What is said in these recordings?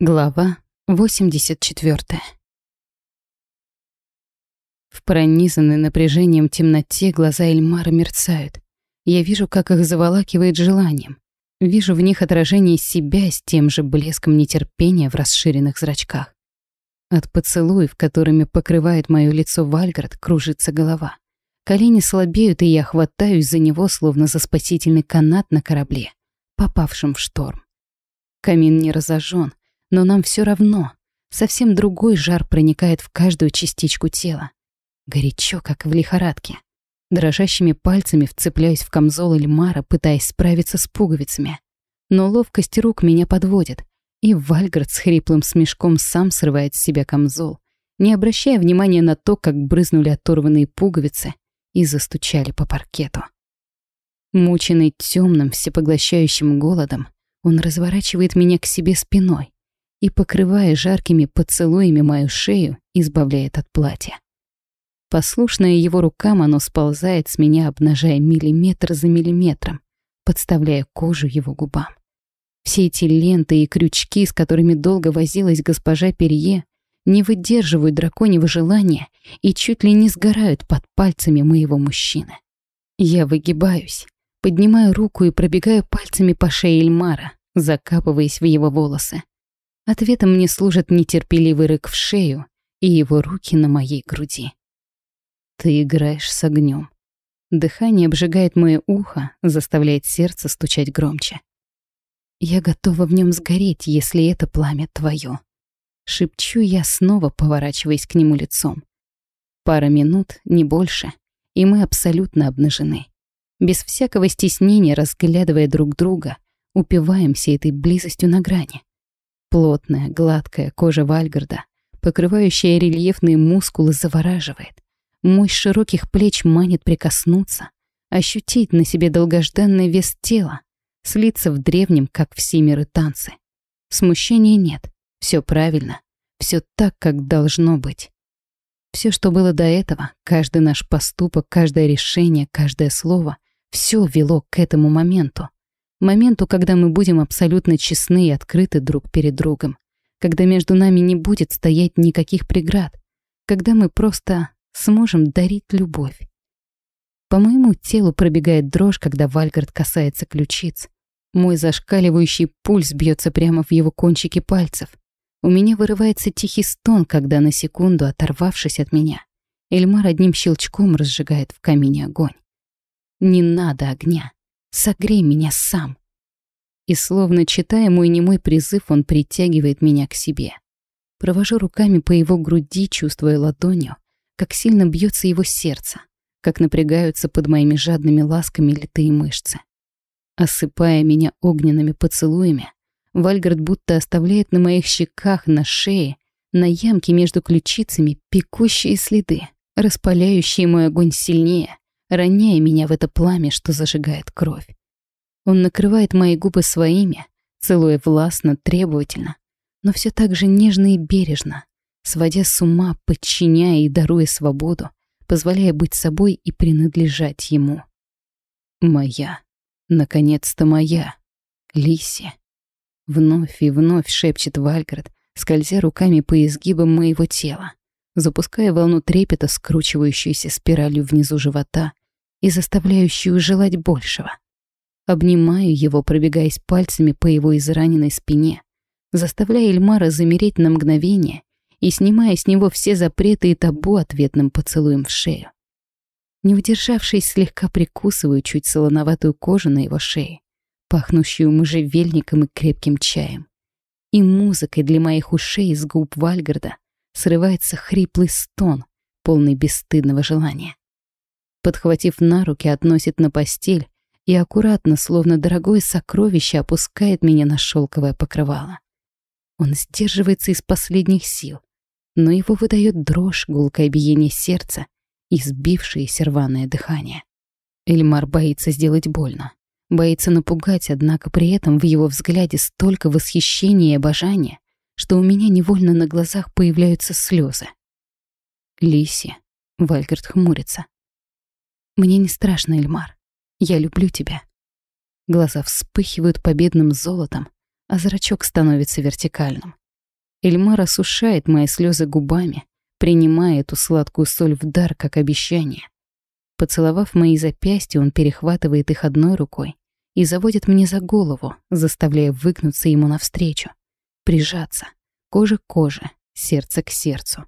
Глава 84 В пронизанной напряжением темноте глаза Эльмара мерцают. Я вижу, как их заволакивает желанием. Вижу в них отражение себя с тем же блеском нетерпения в расширенных зрачках. От поцелуев, которыми покрывает мое лицо Вальгард, кружится голова. Колени слабеют, и я хватаюсь за него, словно за спасительный канат на корабле, попавшем в шторм. Камин не разожжен, но нам все равно. Совсем другой жар проникает в каждую частичку тела. Горячо, как в лихорадке. Дрожащими пальцами вцепляюсь в камзол Эльмара, пытаясь справиться с пуговицами. Но ловкость рук меня подводит, и Вальгард с хриплым смешком сам срывает с себя камзол, не обращая внимания на то, как брызнули оторванные пуговицы и застучали по паркету. Мученный темным, всепоглощающим голодом, он разворачивает меня к себе спиной, и, покрывая жаркими поцелуями мою шею, избавляет от платья. Послушная его рукам, оно сползает с меня, обнажая миллиметр за миллиметром, подставляя кожу его губам. Все эти ленты и крючки, с которыми долго возилась госпожа Перье, не выдерживают драконьего желания и чуть ли не сгорают под пальцами моего мужчины. Я выгибаюсь, поднимаю руку и пробегаю пальцами по шее Эльмара, закапываясь в его волосы. Ответом мне служит нетерпеливый рык в шею и его руки на моей груди. Ты играешь с огнем. Дыхание обжигает мое ухо, заставляет сердце стучать громче. Я готова в нем сгореть, если это пламя твое. Шепчу я, снова поворачиваясь к нему лицом. Пара минут, не больше, и мы абсолютно обнажены. Без всякого стеснения, разглядывая друг друга, упиваемся этой близостью на грани. Плотная, гладкая кожа Вальгарда, покрывающая рельефные мускулы, завораживает. Мощь широких плеч манит прикоснуться, ощутить на себе долгожданный вес тела, слиться в древнем, как все миры танцы. Смущения нет, все правильно, все так, как должно быть. Все, что было до этого, каждый наш поступок, каждое решение, каждое слово, все вело к этому моменту. Моменту, когда мы будем абсолютно честны и открыты друг перед другом. Когда между нами не будет стоять никаких преград. Когда мы просто сможем дарить любовь. По моему телу пробегает дрожь, когда Вальгард касается ключиц. Мой зашкаливающий пульс бьется прямо в его кончики пальцев. У меня вырывается тихий стон, когда на секунду, оторвавшись от меня, Эльмар одним щелчком разжигает в камине огонь. Не надо огня. Согрей меня сам. И словно читая мой немой призыв, он притягивает меня к себе. Провожу руками по его груди, чувствуя ладонью, как сильно бьется его сердце, как напрягаются под моими жадными ласками литые мышцы. Осыпая меня огненными поцелуями, Вальгард будто оставляет на моих щеках, на шее, на ямке между ключицами пекущие следы, распаляющие мой огонь сильнее, роняя меня в это пламя, что зажигает кровь. Он накрывает мои губы своими, целуя властно, требовательно, но все так же нежно и бережно, сводя с ума, подчиняя и даруя свободу, позволяя быть собой и принадлежать ему. «Моя, наконец-то моя, Лиси!» Вновь и вновь шепчет Вальгард, скользя руками по изгибам моего тела, запуская волну трепета, скручивающуюся спиралью внизу живота и заставляющую желать большего. Обнимаю его, пробегаясь пальцами по его израненной спине, заставляя Эльмара замереть на мгновение и снимая с него все запреты и табу ответным поцелуем в шею. Не удержавшись, слегка прикусываю чуть солоноватую кожу на его шее, пахнущую можжевельником и крепким чаем. И музыкой для моих ушей из губ Вальгарда срывается хриплый стон, полный бесстыдного желания. Подхватив на руки, относит на постель и аккуратно, словно дорогое сокровище, опускает меня на шелковое покрывало. Он сдерживается из последних сил, но его выдает дрожь, гулкое биение сердца и сбившееся рваное дыхание. Эльмар боится сделать больно, боится напугать, однако при этом в его взгляде столько восхищения и обожания, что у меня невольно на глазах появляются слезы. Лиси, Вальгард хмурится. Мне не страшно, Эльмар. Я люблю тебя. Глаза вспыхивают победным золотом, а зрачок становится вертикальным. Эльмар осушает мои слезы губами, принимая эту сладкую соль в дар, как обещание. Поцеловав мои запястья, он перехватывает их одной рукой и заводит мне за голову, заставляя выгнуться ему навстречу, прижаться, кожа к коже, сердце к сердцу.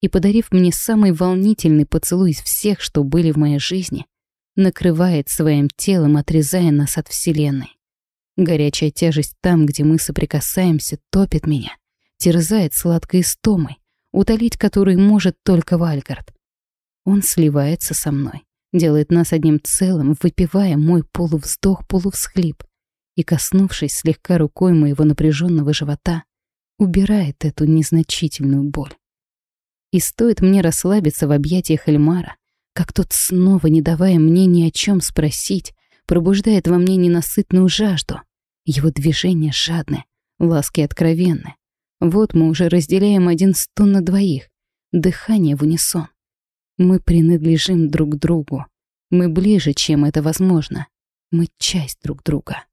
И подарив мне самый волнительный поцелуй из всех, что были в моей жизни, накрывает своим телом, отрезая нас от Вселенной. Горячая тяжесть там, где мы соприкасаемся, топит меня, терзает сладкой истомой, утолить которой может только Вальгард. Он сливается со мной, делает нас одним целым, выпивая мой полувздох-полувсхлип и, коснувшись слегка рукой моего напряженного живота, убирает эту незначительную боль. И стоит мне расслабиться в объятиях Эльмара, как тот снова, не давая мне ни о чем спросить, пробуждает во мне ненасытную жажду. Его движения жадны, ласки откровенны. Вот мы уже разделяем один стон на двоих, дыхание в унисон. Мы принадлежим друг другу. Мы ближе, чем это возможно. Мы часть друг друга.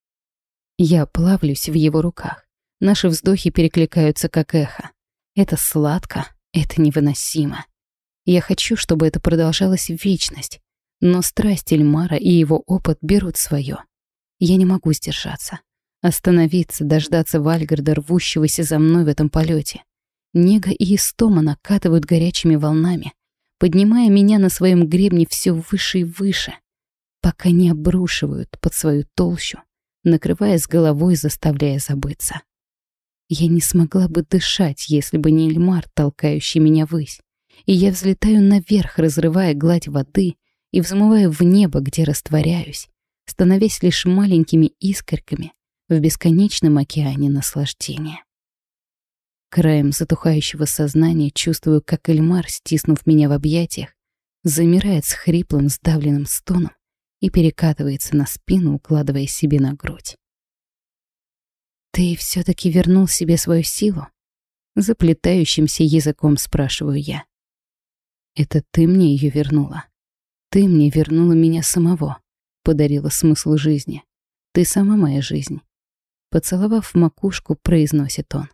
Я плавлюсь в его руках. Наши вздохи перекликаются, как эхо. Это сладко, это невыносимо. Я хочу, чтобы это продолжалось в вечность. Но страсть Эльмара и его опыт берут свое. Я не могу сдержаться. Остановиться, дождаться Вальгарда, рвущегося за мной в этом полете. Нега и истома накатывают горячими волнами, поднимая меня на своем гребне все выше и выше, пока не обрушивают под свою толщу, накрывая с головой, заставляя забыться. Я не смогла бы дышать, если бы не Эльмар, толкающий меня ввысь. И я взлетаю наверх, разрывая гладь воды и взмывая в небо, где растворяюсь, становясь лишь маленькими искорками в бесконечном океане наслаждения. Краем затухающего сознания чувствую, как Эльмар, стиснув меня в объятиях, замирает с хриплым, сдавленным стоном и перекатывается на спину, укладывая себе на грудь. «Ты все таки вернул себе свою силу?» Заплетающимся языком спрашиваю я. «Это ты мне ее вернула. Ты мне вернула меня самого, подарила смысл жизни. Ты сама моя жизнь». Поцеловав макушку, произносит он.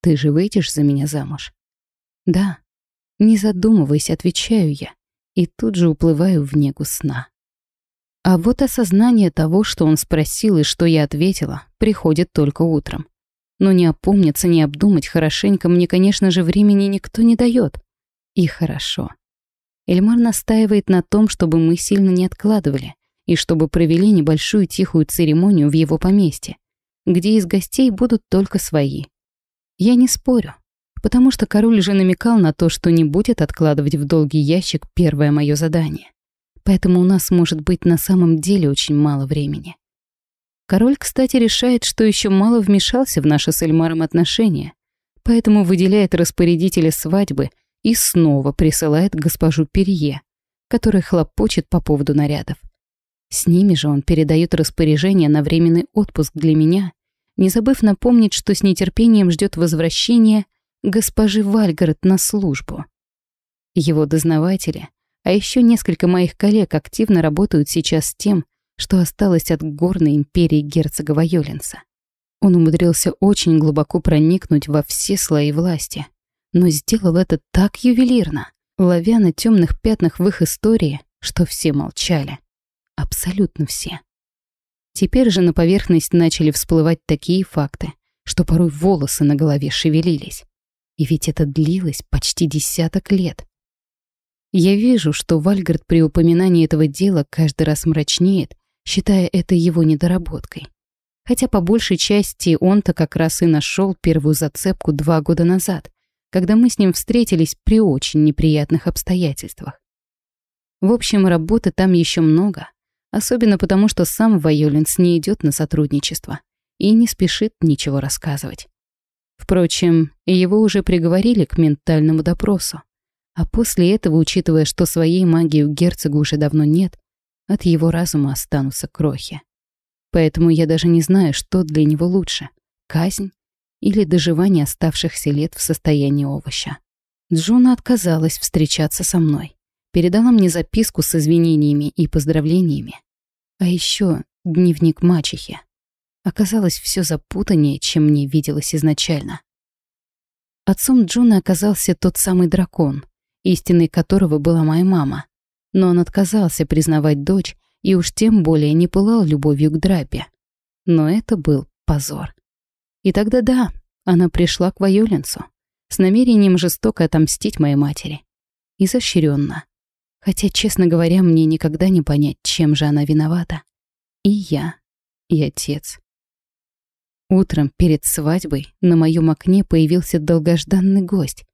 «Ты же выйдешь за меня замуж?» «Да». Не задумываясь, отвечаю я, и тут же уплываю в негу сна. А вот осознание того, что он спросил и что я ответила, приходит только утром. Но не опомниться, не обдумать хорошенько мне, конечно же, времени никто не дает. И хорошо. Эльмар настаивает на том, чтобы мы сильно не откладывали и чтобы провели небольшую тихую церемонию в его поместье, где из гостей будут только свои. Я не спорю, потому что король же намекал на то, что не будет откладывать в долгий ящик первое мое задание поэтому у нас может быть на самом деле очень мало времени. Король, кстати, решает, что еще мало вмешался в наши с Эльмаром отношения, поэтому выделяет распорядителя свадьбы и снова присылает госпожу Перье, которая хлопочет по поводу нарядов. С ними же он передает распоряжение на временный отпуск для меня, не забыв напомнить, что с нетерпением ждет возвращения госпожи Вальгард на службу. Его дознаватели — а еще несколько моих коллег активно работают сейчас с тем, что осталось от горной империи герцога Вайоленса. Он умудрился очень глубоко проникнуть во все слои власти, но сделал это так ювелирно, ловя на темных пятнах в их истории, что все молчали. Абсолютно все. Теперь же на поверхность начали всплывать такие факты, что порой волосы на голове шевелились. И ведь это длилось почти десяток лет. Я вижу, что Вальгард при упоминании этого дела каждый раз мрачнеет, считая это его недоработкой. Хотя по большей части он-то как раз и нашел первую зацепку два года назад, когда мы с ним встретились при очень неприятных обстоятельствах. В общем, работы там еще много, особенно потому, что сам Вайолинс не идет на сотрудничество и не спешит ничего рассказывать. Впрочем, его уже приговорили к ментальному допросу. А после этого, учитывая, что своей магии у герцога уже давно нет, от его разума останутся крохи. Поэтому я даже не знаю, что для него лучше — казнь или доживание оставшихся лет в состоянии овоща. Джуна отказалась встречаться со мной. Передала мне записку с извинениями и поздравлениями. А еще дневник мачехи. Оказалось, все запутаннее, чем мне виделось изначально. Отцом Джуна оказался тот самый дракон, истиной которого была моя мама. Но он отказался признавать дочь и уж тем более не пылал любовью к Драпе. Но это был позор. И тогда да, она пришла к Вайоленцу с намерением жестоко отомстить моей матери. Изощренно. Хотя, честно говоря, мне никогда не понять, чем же она виновата. И я, и отец. Утром перед свадьбой на моем окне появился долгожданный гость.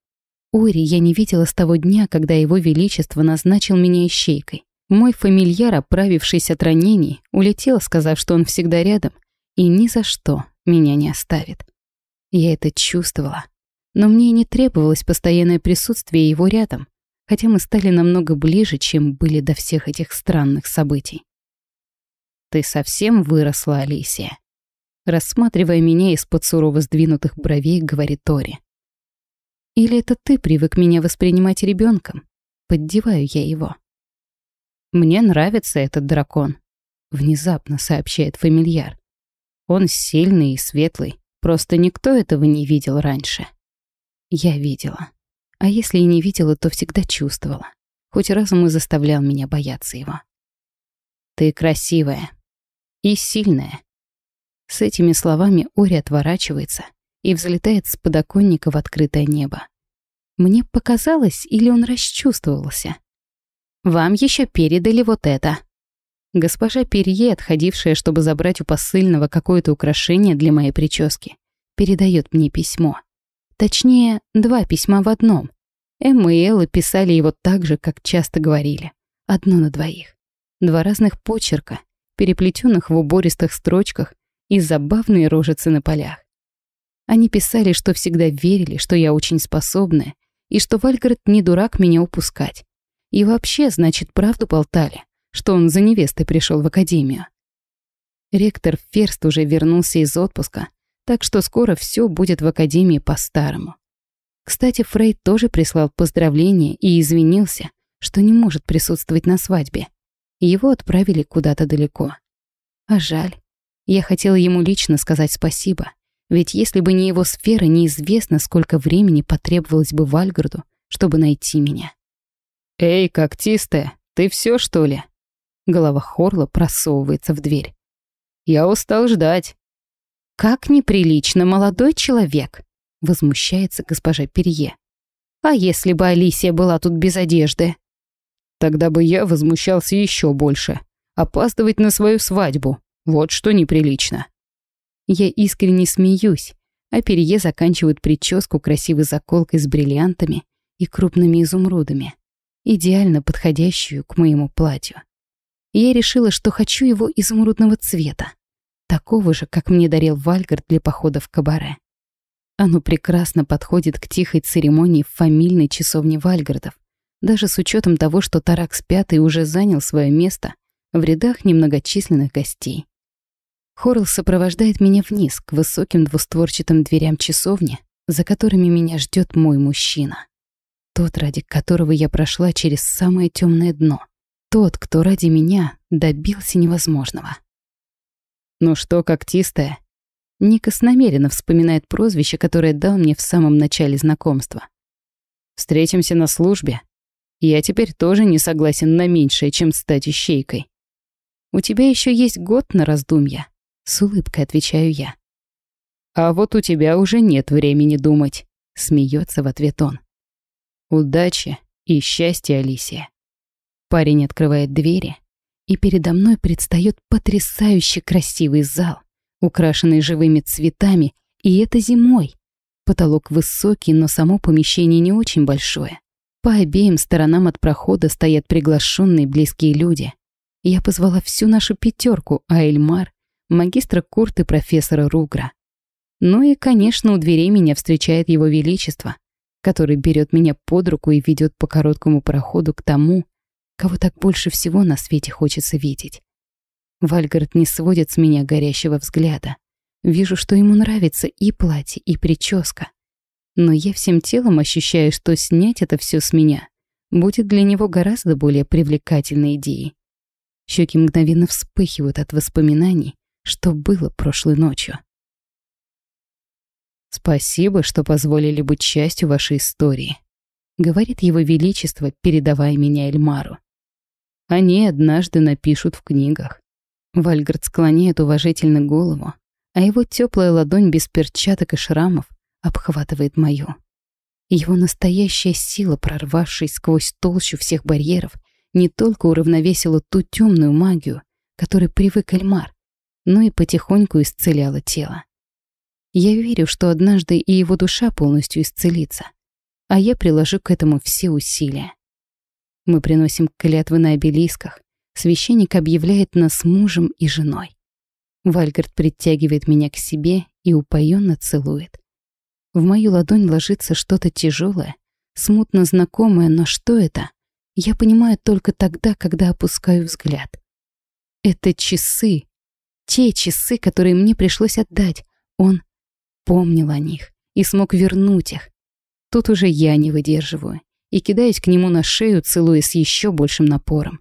Ори я не видела с того дня, когда его величество назначил меня ищейкой. Мой фамильяр, оправившись от ранений, улетел, сказав, что он всегда рядом и ни за что меня не оставит. Я это чувствовала. Но мне не требовалось постоянное присутствие его рядом, хотя мы стали намного ближе, чем были до всех этих странных событий. «Ты совсем выросла, Алисия?» Рассматривая меня из-под сурово сдвинутых бровей, говорит Тори. «Или это ты привык меня воспринимать ребенком? Поддеваю я его». «Мне нравится этот дракон», — внезапно сообщает фамильяр. «Он сильный и светлый, просто никто этого не видел раньше». Я видела. А если и не видела, то всегда чувствовала. Хоть разум и заставлял меня бояться его. «Ты красивая и сильная». С этими словами Ори отворачивается и взлетает с подоконника в открытое небо. Мне показалось, или он расчувствовался. «Вам еще передали вот это». Госпожа Перье, отходившая, чтобы забрать у посыльного какое-то украшение для моей прически, передает мне письмо. Точнее, два письма в одном. Эмма и Элла писали его так же, как часто говорили. Одно на двоих. Два разных почерка, переплетенных в убористых строчках и забавные рожицы на полях. Они писали, что всегда верили, что я очень способная, и что Вальгард не дурак меня упускать. И вообще, значит, правду болтали, что он за невестой пришел в академию. Ректор Ферст уже вернулся из отпуска, так что скоро все будет в академии по-старому. Кстати, Фрейд тоже прислал поздравления и извинился, что не может присутствовать на свадьбе. Его отправили куда-то далеко. А жаль. Я хотела ему лично сказать спасибо, ведь если бы не его сфера, неизвестно, сколько времени потребовалось бы Вальгарду, чтобы найти меня. «Эй, когтистая, ты все что ли?» Голова Хорла просовывается в дверь. «Я устал ждать. «Как неприлично, молодой человек!» — возмущается госпожа Перье. «А если бы Алисия была тут без одежды?» «Тогда бы я возмущался еще больше. Опаздывать на свою свадьбу. Вот что неприлично». Я искренне смеюсь, а Перье заканчивает прическу красивой заколкой с бриллиантами и крупными изумрудами, идеально подходящую к моему платью. Я решила, что хочу его изумрудного цвета такого же, как мне дарил Вальгард для похода в кабаре. Оно прекрасно подходит к тихой церемонии в фамильной часовне Вальгардов, даже с учетом того, что Таракс Пятый уже занял свое место в рядах немногочисленных гостей. Хорл сопровождает меня вниз, к высоким двустворчатым дверям часовни, за которыми меня ждет мой мужчина. Тот, ради которого я прошла через самое темное дно. Тот, кто ради меня добился невозможного. «Ну что, когтистая?» Никас намеренно вспоминает прозвище, которое дал мне в самом начале знакомства. «Встретимся на службе. Я теперь тоже не согласен на меньшее, чем стать ищейкой. У тебя еще есть год на раздумья», — с улыбкой отвечаю я. «А вот у тебя уже нет времени думать», — смеется в ответ он. «Удачи и счастья, Алисия». Парень открывает двери, и передо мной предстает потрясающе красивый зал, украшенный живыми цветами, и это зимой. Потолок высокий, но само помещение не очень большое. По обеим сторонам от прохода стоят приглашенные близкие люди. Я позвала всю нашу пятерку, а Эльмар, магистра Курт и профессора Ругра. Ну и, конечно, у дверей меня встречает его величество, который берет меня под руку и ведет по короткому проходу к тому, кого так больше всего на свете хочется видеть. Вальгард не сводит с меня горящего взгляда. Вижу, что ему нравится и платье, и прическа. Но я всем телом ощущаю, что снять это все с меня будет для него гораздо более привлекательной идеей. Щеки мгновенно вспыхивают от воспоминаний, что было прошлой ночью. «Спасибо, что позволили быть частью вашей истории», — говорит его величество, передавая меня Эльмару. «Они однажды напишут в книгах». Вальгард склоняет уважительно голову, а его теплая ладонь без перчаток и шрамов обхватывает мою. Его настоящая сила, прорвавшись сквозь толщу всех барьеров, не только уравновесила ту темную магию, которой привык Эльмар, но и потихоньку исцеляла тело. Я верю, что однажды и его душа полностью исцелится, а я приложу к этому все усилия. Мы приносим клятвы на обелисках, священник объявляет нас мужем и женой. Вальгард притягивает меня к себе и упоенно целует. В мою ладонь ложится что-то тяжелое, смутно знакомое, но что это? Я понимаю только тогда, когда опускаю взгляд. Это часы. Те часы, которые мне пришлось отдать. Он помнил о них и смог вернуть их. Тут уже я не выдерживаю и кидаюсь к нему на шею, целуя с еще большим напором.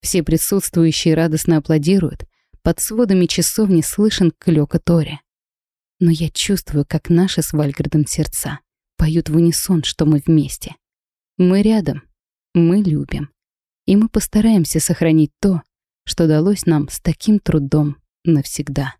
Все присутствующие радостно аплодируют. Под сводами часовни слышен клёка Тори. Но я чувствую, как наши с Вальгардом сердца поют в унисон, что мы вместе. Мы рядом, мы любим. И мы постараемся сохранить то, что далось нам с таким трудом навсегда.